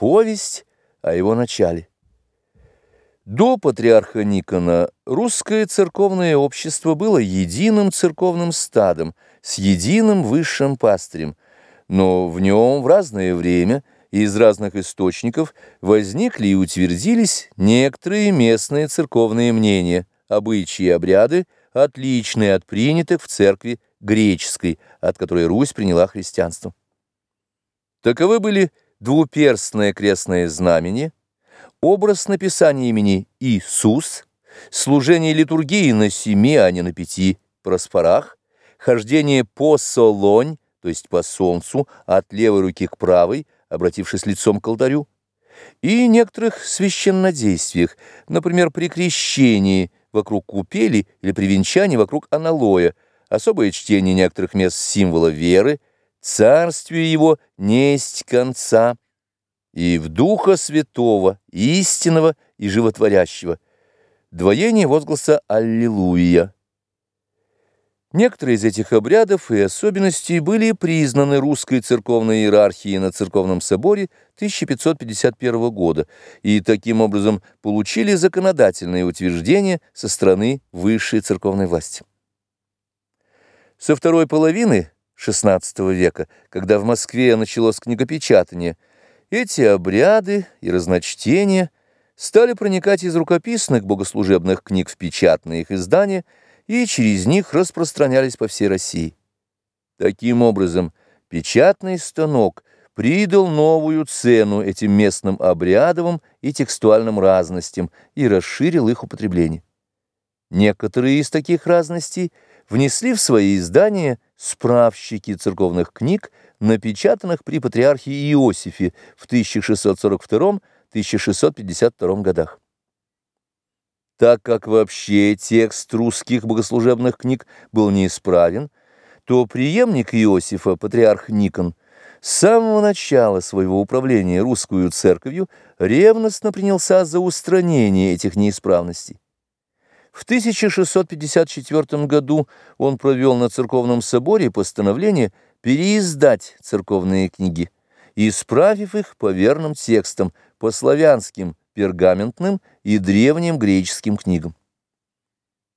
повесть о его начале. До патриарха Никона русское церковное общество было единым церковным стадом с единым высшим пастырем, но в нем в разное время и из разных источников возникли и утвердились некоторые местные церковные мнения, обычаи и обряды, отличные от принятых в церкви греческой, от которой Русь приняла христианство. Таковы были двуперстное крестное знамение, образ написания имени Иисус, служение литургии на семи, а не на пяти просфорах, хождение по солонь, то есть по солнцу, от левой руки к правой, обратившись лицом к алтарю, и некоторых священнодействиях, например, при крещении вокруг купели или при венчании вокруг аналоя, особое чтение некоторых мест символа веры, царствие его несть конца, и в Духа Святого, истинного и животворящего. Двоение возгласа «Аллилуйя». Некоторые из этих обрядов и особенностей были признаны русской церковной иерархией на Церковном соборе 1551 года и таким образом получили законодательное утверждение со стороны высшей церковной власти. Со второй половины XVI века, когда в Москве началось книгопечатание – эти обряды и разночтения стали проникать из рукописных богослужебных книг в печатные их издания и через них распространялись по всей России. Таким образом, печатный станок придал новую цену этим местным обрядовым и текстуальным разностям и расширил их употребление. Некоторые из таких разностей внесли в свои издания справщики церковных книг, напечатанных при патриархе Иосифе в 1642-1652 годах. Так как вообще текст русских богослужебных книг был неисправен, то преемник Иосифа, патриарх Никон, с самого начала своего управления русскую церковью ревностно принялся за устранение этих неисправностей. В 1654 году он провел на церковном соборе постановление переиздать церковные книги, исправив их по верным текстам, по славянским, пергаментным и древним греческим книгам.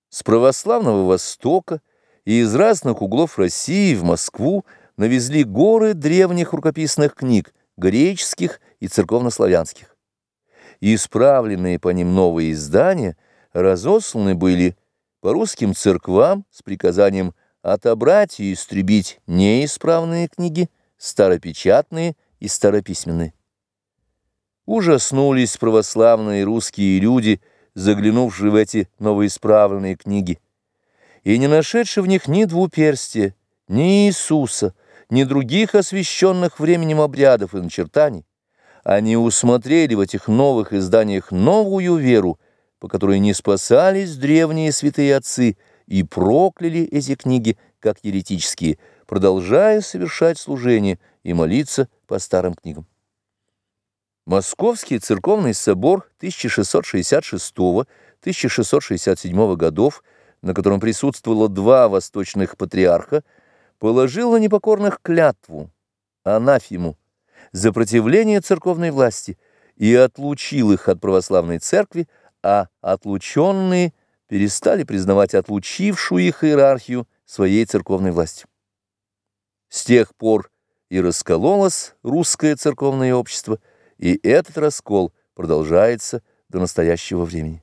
С православного Востока и из разных углов России в Москву навезли горы древних рукописных книг, греческих и церковнославянских. Исправленные по ним новые издания разосланы были по русским церквам с приказанием отобрать и истребить неисправные книги, старопечатные и старописьменные. Ужаснулись православные русские люди, заглянувшие в эти новоисправленные книги, и не нашедшие в них ни двуперстия, ни Иисуса, ни других освященных временем обрядов и начертаний, они усмотрели в этих новых изданиях новую веру, по которой не спасались древние святые отцы, и прокляли эти книги как еретические, продолжая совершать служение и молиться по старым книгам. Московский церковный собор 1666-1667 годов, на котором присутствовало два восточных патриарха, положил на непокорных клятву, анафему, за противление церковной власти и отлучил их от православной церкви, а отлученные – перестали признавать отлучившую их иерархию своей церковной властью. С тех пор и раскололось русское церковное общество, и этот раскол продолжается до настоящего времени.